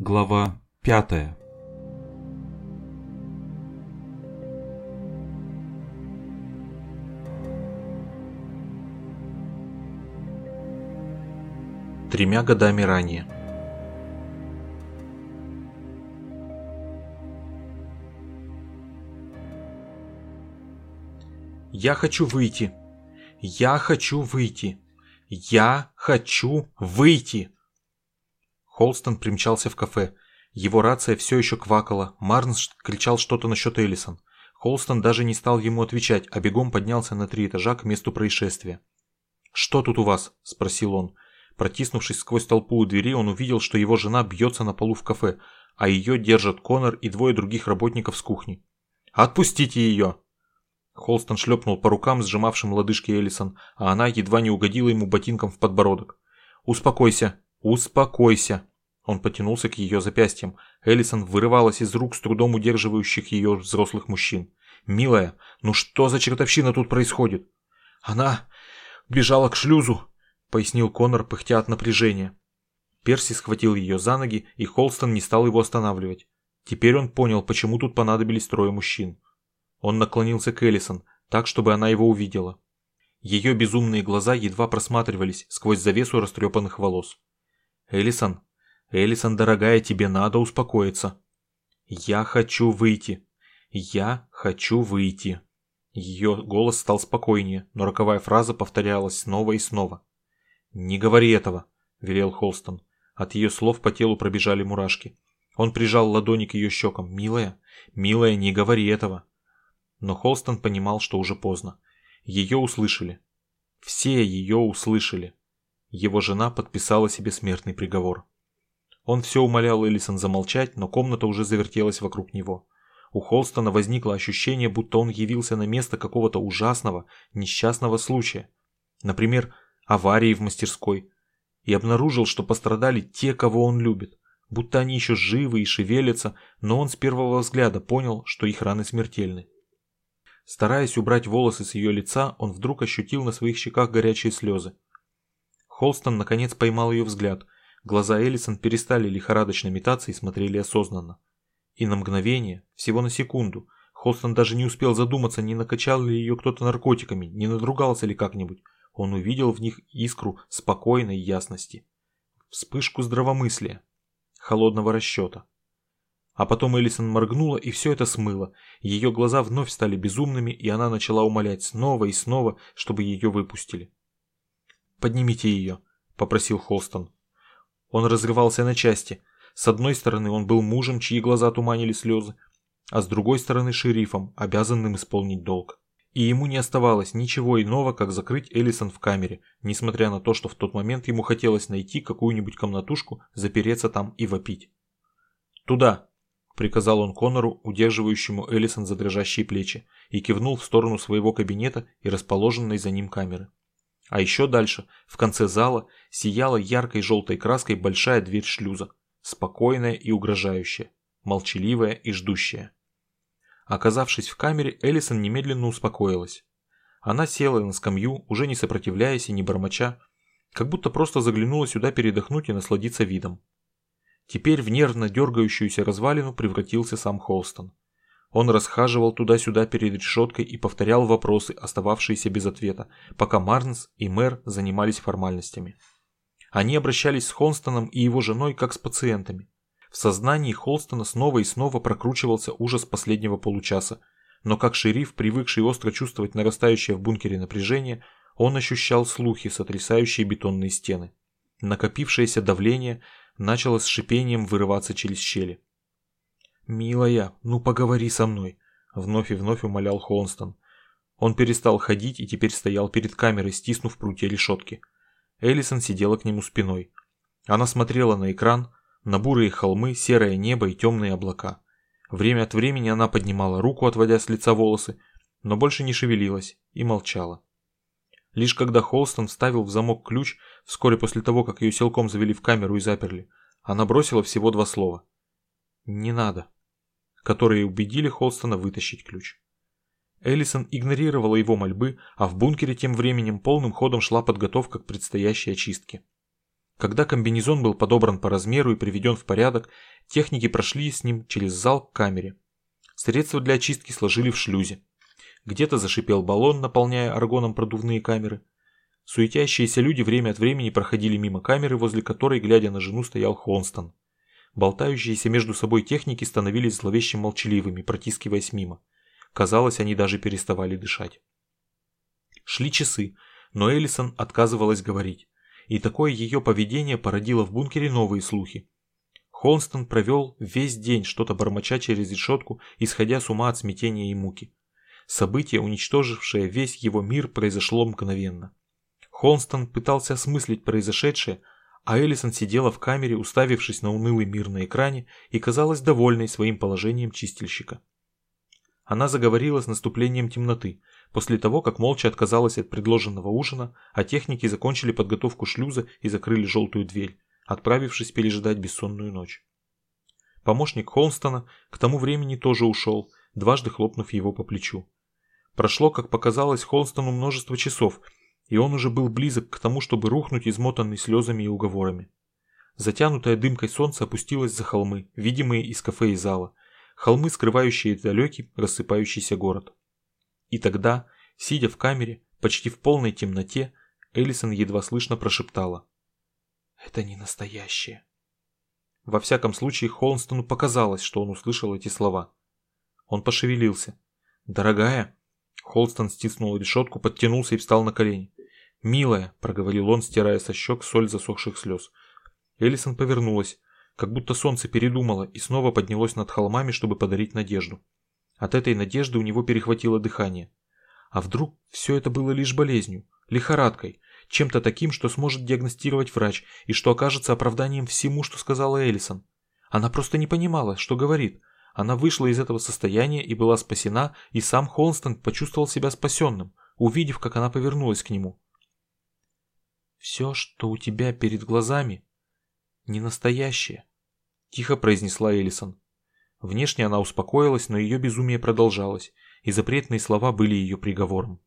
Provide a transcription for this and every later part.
Глава пятая Тремя годами ранее «Я хочу выйти! Я хочу выйти! Я хочу выйти!» Холстон примчался в кафе. Его рация все еще квакала, Марнс кричал что-то насчет Эллисон. Холстон даже не стал ему отвечать, а бегом поднялся на три этажа к месту происшествия. «Что тут у вас?» – спросил он. Протиснувшись сквозь толпу у двери, он увидел, что его жена бьется на полу в кафе, а ее держат Конор и двое других работников с кухни. «Отпустите ее!» Холстон шлепнул по рукам, сжимавшим лодыжки Эллисон, а она едва не угодила ему ботинком в подбородок. «Успокойся! Успокойся!» Он потянулся к ее запястьям. Эллисон вырывалась из рук с трудом удерживающих ее взрослых мужчин. «Милая, ну что за чертовщина тут происходит?» «Она бежала к шлюзу», — пояснил Конор, пыхтя от напряжения. Перси схватил ее за ноги, и Холстон не стал его останавливать. Теперь он понял, почему тут понадобились трое мужчин. Он наклонился к Эллисон, так, чтобы она его увидела. Ее безумные глаза едва просматривались сквозь завесу растрепанных волос. «Эллисон», Элисон, дорогая, тебе надо успокоиться. Я хочу выйти. Я хочу выйти. Ее голос стал спокойнее, но роковая фраза повторялась снова и снова. «Не говори этого», — велел Холстон. От ее слов по телу пробежали мурашки. Он прижал ладони к ее щекам. «Милая, милая, не говори этого». Но Холстон понимал, что уже поздно. Ее услышали. Все ее услышали. Его жена подписала себе смертный приговор. Он все умолял Элисон замолчать, но комната уже завертелась вокруг него. У Холстона возникло ощущение, будто он явился на место какого-то ужасного, несчастного случая. Например, аварии в мастерской. И обнаружил, что пострадали те, кого он любит. Будто они еще живы и шевелятся, но он с первого взгляда понял, что их раны смертельны. Стараясь убрать волосы с ее лица, он вдруг ощутил на своих щеках горячие слезы. Холстон наконец поймал ее взгляд – Глаза Элисон перестали лихорадочно метаться и смотрели осознанно. И на мгновение, всего на секунду, Холстон даже не успел задуматься, не накачал ли ее кто-то наркотиками, не надругался ли как-нибудь. Он увидел в них искру спокойной ясности. Вспышку здравомыслия, холодного расчета. А потом Элисон моргнула, и все это смыло. Ее глаза вновь стали безумными, и она начала умолять снова и снова, чтобы ее выпустили. «Поднимите ее», — попросил Холстон. Он разрывался на части. С одной стороны, он был мужем, чьи глаза туманили слезы, а с другой стороны шерифом, обязанным исполнить долг. И ему не оставалось ничего иного, как закрыть Элисон в камере, несмотря на то, что в тот момент ему хотелось найти какую-нибудь комнатушку, запереться там и вопить. «Туда!» – приказал он Конору, удерживающему Элисон за дрожащие плечи, и кивнул в сторону своего кабинета и расположенной за ним камеры. А еще дальше, в конце зала, сияла яркой желтой краской большая дверь шлюза, спокойная и угрожающая, молчаливая и ждущая. Оказавшись в камере, Элисон немедленно успокоилась. Она села на скамью, уже не сопротивляясь и не бормоча, как будто просто заглянула сюда передохнуть и насладиться видом. Теперь в нервно дергающуюся развалину превратился сам Холстон. Он расхаживал туда-сюда перед решеткой и повторял вопросы, остававшиеся без ответа, пока Марнс и мэр занимались формальностями. Они обращались с Холстоном и его женой как с пациентами. В сознании Холстона снова и снова прокручивался ужас последнего получаса, но как шериф, привыкший остро чувствовать нарастающее в бункере напряжение, он ощущал слухи, сотрясающие бетонные стены. Накопившееся давление начало с шипением вырываться через щели. «Милая, ну поговори со мной», — вновь и вновь умолял Холстон. Он перестал ходить и теперь стоял перед камерой, стиснув прутья решетки. Эллисон сидела к нему спиной. Она смотрела на экран, на бурые холмы, серое небо и темные облака. Время от времени она поднимала руку, отводя с лица волосы, но больше не шевелилась и молчала. Лишь когда Холстон вставил в замок ключ, вскоре после того, как ее силком завели в камеру и заперли, она бросила всего два слова. «Не надо» которые убедили Холстона вытащить ключ. Эллисон игнорировала его мольбы, а в бункере тем временем полным ходом шла подготовка к предстоящей очистке. Когда комбинезон был подобран по размеру и приведен в порядок, техники прошли с ним через зал к камере. Средства для очистки сложили в шлюзе. Где-то зашипел баллон, наполняя аргоном продувные камеры. Суетящиеся люди время от времени проходили мимо камеры, возле которой, глядя на жену, стоял Холстон. Болтающиеся между собой техники становились зловеще молчаливыми, протискиваясь мимо. Казалось, они даже переставали дышать. Шли часы, но Эллисон отказывалась говорить, и такое ее поведение породило в бункере новые слухи. Холстон провел весь день, что-то бормоча через решетку, исходя с ума от смятения и муки. Событие, уничтожившее весь его мир, произошло мгновенно. Холстон пытался осмыслить произошедшее, а Эллисон сидела в камере, уставившись на унылый мир на экране и казалась довольной своим положением чистильщика. Она заговорила с наступлением темноты, после того, как молча отказалась от предложенного ужина, а техники закончили подготовку шлюза и закрыли желтую дверь, отправившись пережидать бессонную ночь. Помощник Холстона к тому времени тоже ушел, дважды хлопнув его по плечу. Прошло, как показалось Холстону, множество часов, и он уже был близок к тому, чтобы рухнуть, измотанный слезами и уговорами. Затянутая дымкой солнце опустилось за холмы, видимые из кафе и зала, холмы, скрывающие далекий, рассыпающийся город. И тогда, сидя в камере, почти в полной темноте, Эллисон едва слышно прошептала. «Это не настоящее». Во всяком случае, Холмстону показалось, что он услышал эти слова. Он пошевелился. «Дорогая?» Холстон стиснул решетку, подтянулся и встал на колени. «Милая», — проговорил он, стирая со щек соль засохших слез. Элисон повернулась, как будто солнце передумало и снова поднялось над холмами, чтобы подарить надежду. От этой надежды у него перехватило дыхание. А вдруг все это было лишь болезнью, лихорадкой, чем-то таким, что сможет диагностировать врач и что окажется оправданием всему, что сказала Элисон. Она просто не понимала, что говорит. Она вышла из этого состояния и была спасена, и сам Холстон почувствовал себя спасенным, увидев, как она повернулась к нему. «Все, что у тебя перед глазами, не настоящее», – тихо произнесла Элисон. Внешне она успокоилась, но ее безумие продолжалось, и запретные слова были ее приговором.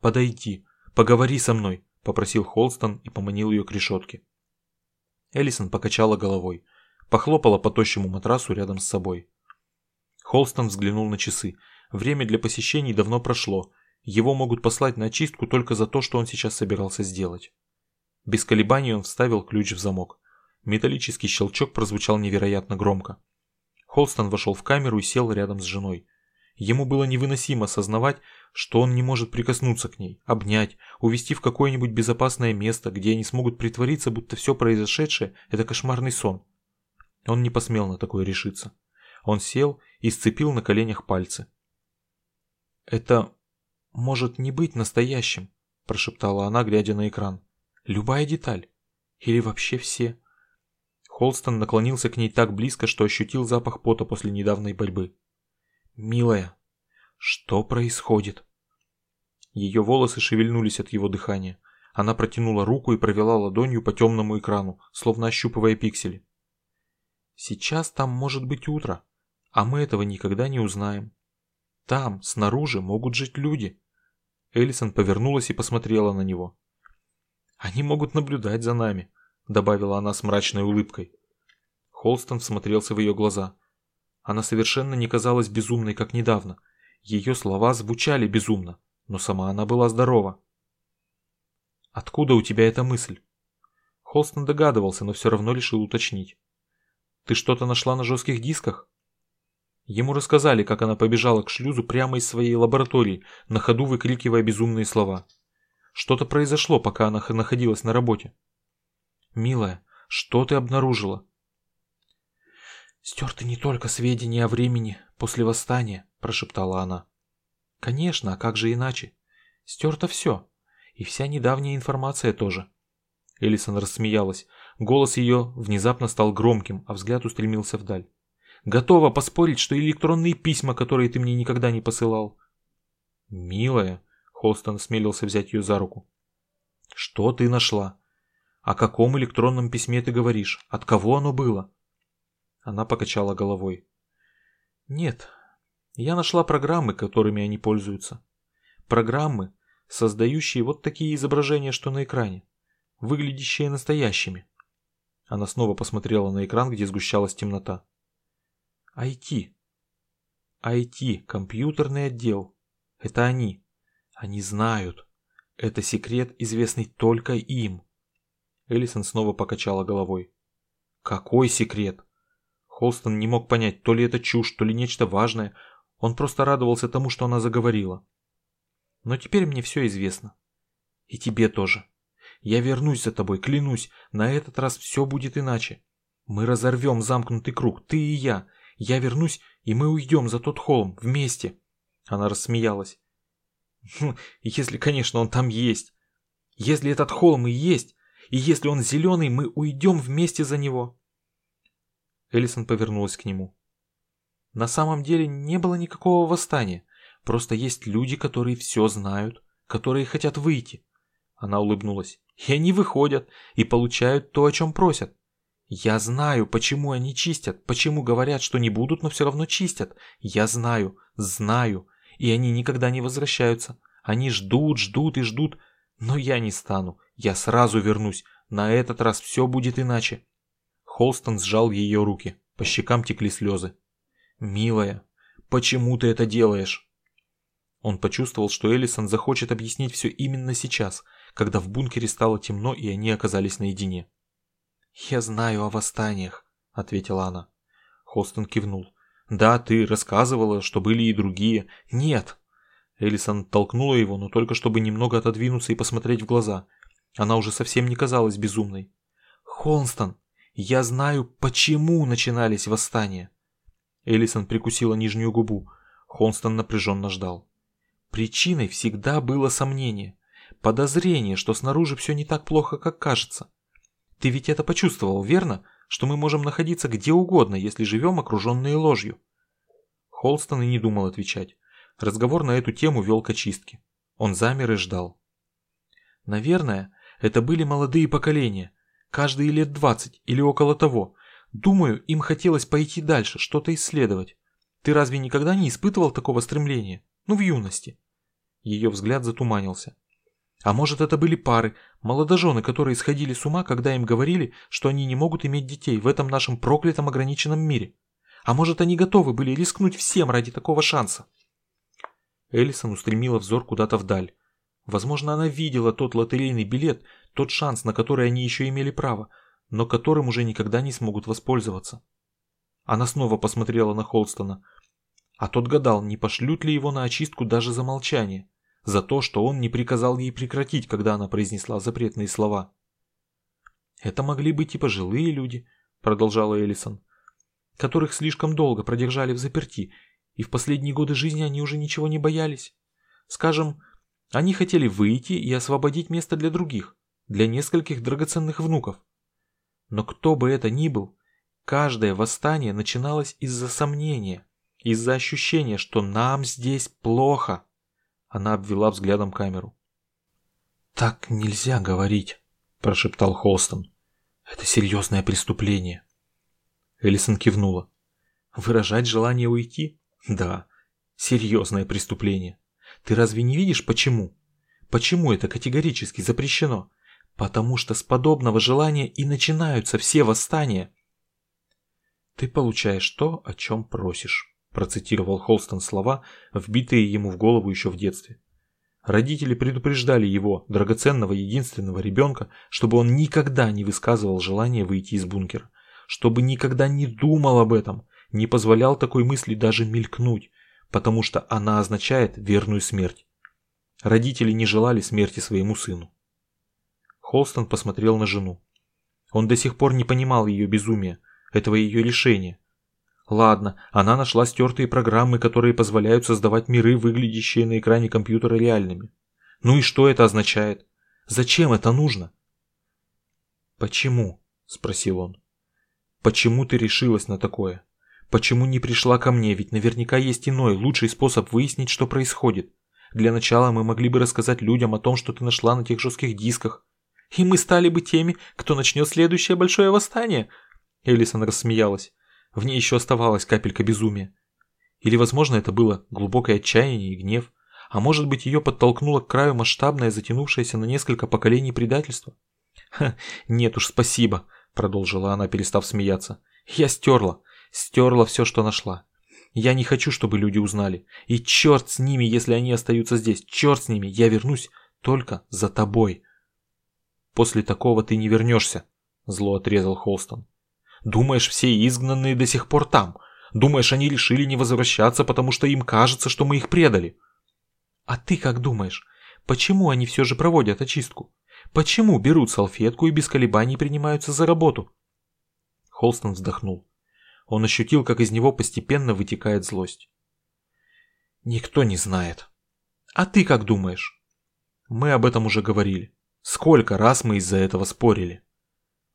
«Подойди, поговори со мной», – попросил Холстон и поманил ее к решетке. Элисон покачала головой, похлопала по тощему матрасу рядом с собой. Холстон взглянул на часы. Время для посещений давно прошло, его могут послать на очистку только за то, что он сейчас собирался сделать. Без колебаний он вставил ключ в замок. Металлический щелчок прозвучал невероятно громко. Холстон вошел в камеру и сел рядом с женой. Ему было невыносимо осознавать, что он не может прикоснуться к ней, обнять, увести в какое-нибудь безопасное место, где они смогут притвориться, будто все произошедшее – это кошмарный сон. Он не посмел на такое решиться. Он сел и сцепил на коленях пальцы. «Это может не быть настоящим», – прошептала она, глядя на экран. «Любая деталь. Или вообще все». Холстон наклонился к ней так близко, что ощутил запах пота после недавней борьбы. «Милая, что происходит?» Ее волосы шевельнулись от его дыхания. Она протянула руку и провела ладонью по темному экрану, словно ощупывая пиксели. «Сейчас там может быть утро, а мы этого никогда не узнаем. Там, снаружи, могут жить люди. Элисон повернулась и посмотрела на него. Они могут наблюдать за нами, добавила она с мрачной улыбкой. Холстон всмотрелся в ее глаза. Она совершенно не казалась безумной, как недавно. Ее слова звучали безумно, но сама она была здорова. «Откуда у тебя эта мысль?» Холстон догадывался, но все равно решил уточнить. «Ты что-то нашла на жестких дисках?» Ему рассказали, как она побежала к шлюзу прямо из своей лаборатории, на ходу выкрикивая безумные слова. Что-то произошло, пока она находилась на работе. «Милая, что ты обнаружила?» «Стерты не только сведения о времени после восстания», – прошептала она. «Конечно, а как же иначе? Стерто все. И вся недавняя информация тоже». Элисон рассмеялась. Голос ее внезапно стал громким, а взгляд устремился вдаль. Готова поспорить, что электронные письма, которые ты мне никогда не посылал. Милая, Холстон смелился взять ее за руку. Что ты нашла? О каком электронном письме ты говоришь? От кого оно было? Она покачала головой. Нет, я нашла программы, которыми они пользуются. Программы, создающие вот такие изображения, что на экране. выглядящие настоящими. Она снова посмотрела на экран, где сгущалась темнота. IT. IT, компьютерный отдел. Это они. Они знают. Это секрет, известный только им. Эллисон снова покачала головой. Какой секрет? Холстон не мог понять, то ли это чушь, то ли нечто важное. Он просто радовался тому, что она заговорила. Но теперь мне все известно. И тебе тоже. Я вернусь за тобой, клянусь, на этот раз все будет иначе. Мы разорвем замкнутый круг, ты и я. Я вернусь, и мы уйдем за тот холм, вместе. Она рассмеялась. «Хм, если, конечно, он там есть. Если этот холм и есть, и если он зеленый, мы уйдем вместе за него. Элисон повернулась к нему. На самом деле не было никакого восстания. Просто есть люди, которые все знают, которые хотят выйти. Она улыбнулась. И они выходят и получают то, о чем просят. Я знаю, почему они чистят, почему говорят, что не будут, но все равно чистят. Я знаю, знаю. И они никогда не возвращаются. Они ждут, ждут и ждут. Но я не стану. Я сразу вернусь. На этот раз все будет иначе. Холстон сжал ее руки. По щекам текли слезы. «Милая, почему ты это делаешь?» Он почувствовал, что Эллисон захочет объяснить все именно сейчас, когда в бункере стало темно и они оказались наедине. «Я знаю о восстаниях», — ответила она. Холстон кивнул. «Да, ты рассказывала, что были и другие». «Нет!» Эллисон толкнула его, но только чтобы немного отодвинуться и посмотреть в глаза. Она уже совсем не казалась безумной. «Холстон, я знаю, почему начинались восстания». Эллисон прикусила нижнюю губу. Холстон напряженно ждал. Причиной всегда было сомнение. Подозрение, что снаружи все не так плохо, как кажется. Ты ведь это почувствовал, верно? Что мы можем находиться где угодно, если живем окруженные ложью. Холстон и не думал отвечать. Разговор на эту тему вел к очистке. Он замер и ждал. Наверное, это были молодые поколения, каждые лет двадцать или около того. Думаю, им хотелось пойти дальше, что-то исследовать. Ты разве никогда не испытывал такого стремления? Ну, в юности. Ее взгляд затуманился. А может, это были пары, молодожены, которые сходили с ума, когда им говорили, что они не могут иметь детей в этом нашем проклятом ограниченном мире. А может, они готовы были рискнуть всем ради такого шанса? Эллисон устремила взор куда-то вдаль. Возможно, она видела тот лотерейный билет, тот шанс, на который они еще имели право, но которым уже никогда не смогут воспользоваться. Она снова посмотрела на Холстона, а тот гадал, не пошлют ли его на очистку даже за молчание за то, что он не приказал ей прекратить, когда она произнесла запретные слова. «Это могли быть и пожилые люди», — продолжала Эллисон, «которых слишком долго продержали в заперти, и в последние годы жизни они уже ничего не боялись. Скажем, они хотели выйти и освободить место для других, для нескольких драгоценных внуков. Но кто бы это ни был, каждое восстание начиналось из-за сомнения, из-за ощущения, что нам здесь плохо. Она обвела взглядом камеру. «Так нельзя говорить», – прошептал Холстон. «Это серьезное преступление». Элисон кивнула. «Выражать желание уйти? Да, серьезное преступление. Ты разве не видишь, почему? Почему это категорически запрещено? Потому что с подобного желания и начинаются все восстания». «Ты получаешь то, о чем просишь» процитировал Холстон слова, вбитые ему в голову еще в детстве. Родители предупреждали его, драгоценного единственного ребенка, чтобы он никогда не высказывал желания выйти из бункера, чтобы никогда не думал об этом, не позволял такой мысли даже мелькнуть, потому что она означает верную смерть. Родители не желали смерти своему сыну. Холстон посмотрел на жену. Он до сих пор не понимал ее безумия, этого ее решения, Ладно, она нашла стертые программы, которые позволяют создавать миры, выглядящие на экране компьютера реальными. Ну и что это означает? Зачем это нужно? «Почему?» – спросил он. «Почему ты решилась на такое? Почему не пришла ко мне? Ведь наверняка есть иной, лучший способ выяснить, что происходит. Для начала мы могли бы рассказать людям о том, что ты нашла на тех жестких дисках. И мы стали бы теми, кто начнет следующее большое восстание!» Элисон рассмеялась. В ней еще оставалась капелька безумия. Или, возможно, это было глубокое отчаяние и гнев, а может быть, ее подтолкнуло к краю масштабное, затянувшееся на несколько поколений предательство. «Нет уж, спасибо», — продолжила она, перестав смеяться. «Я стерла, стерла все, что нашла. Я не хочу, чтобы люди узнали. И черт с ними, если они остаются здесь. Черт с ними, я вернусь только за тобой». «После такого ты не вернешься», — зло отрезал Холстон. «Думаешь, все изгнанные до сих пор там? Думаешь, они решили не возвращаться, потому что им кажется, что мы их предали?» «А ты как думаешь, почему они все же проводят очистку? Почему берут салфетку и без колебаний принимаются за работу?» Холстон вздохнул. Он ощутил, как из него постепенно вытекает злость. «Никто не знает. А ты как думаешь?» «Мы об этом уже говорили. Сколько раз мы из-за этого спорили?»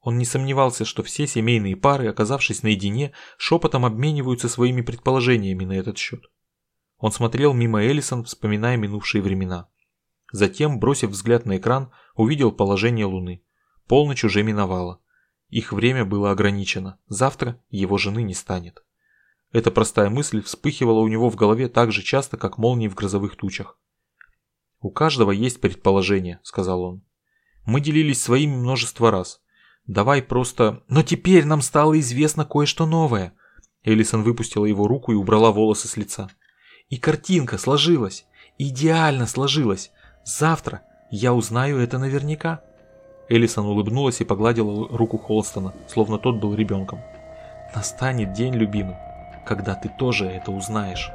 Он не сомневался, что все семейные пары, оказавшись наедине, шепотом обмениваются своими предположениями на этот счет. Он смотрел мимо Эллисон, вспоминая минувшие времена. Затем, бросив взгляд на экран, увидел положение Луны. Полночь уже миновала. Их время было ограничено. Завтра его жены не станет. Эта простая мысль вспыхивала у него в голове так же часто, как молнии в грозовых тучах. «У каждого есть предположение», — сказал он. «Мы делились своими множество раз. Давай просто... Но теперь нам стало известно кое-что новое». Элисон выпустила его руку и убрала волосы с лица. «И картинка сложилась. Идеально сложилась. Завтра я узнаю это наверняка». Элисон улыбнулась и погладила руку Холстона, словно тот был ребенком. «Настанет день, любимый, когда ты тоже это узнаешь».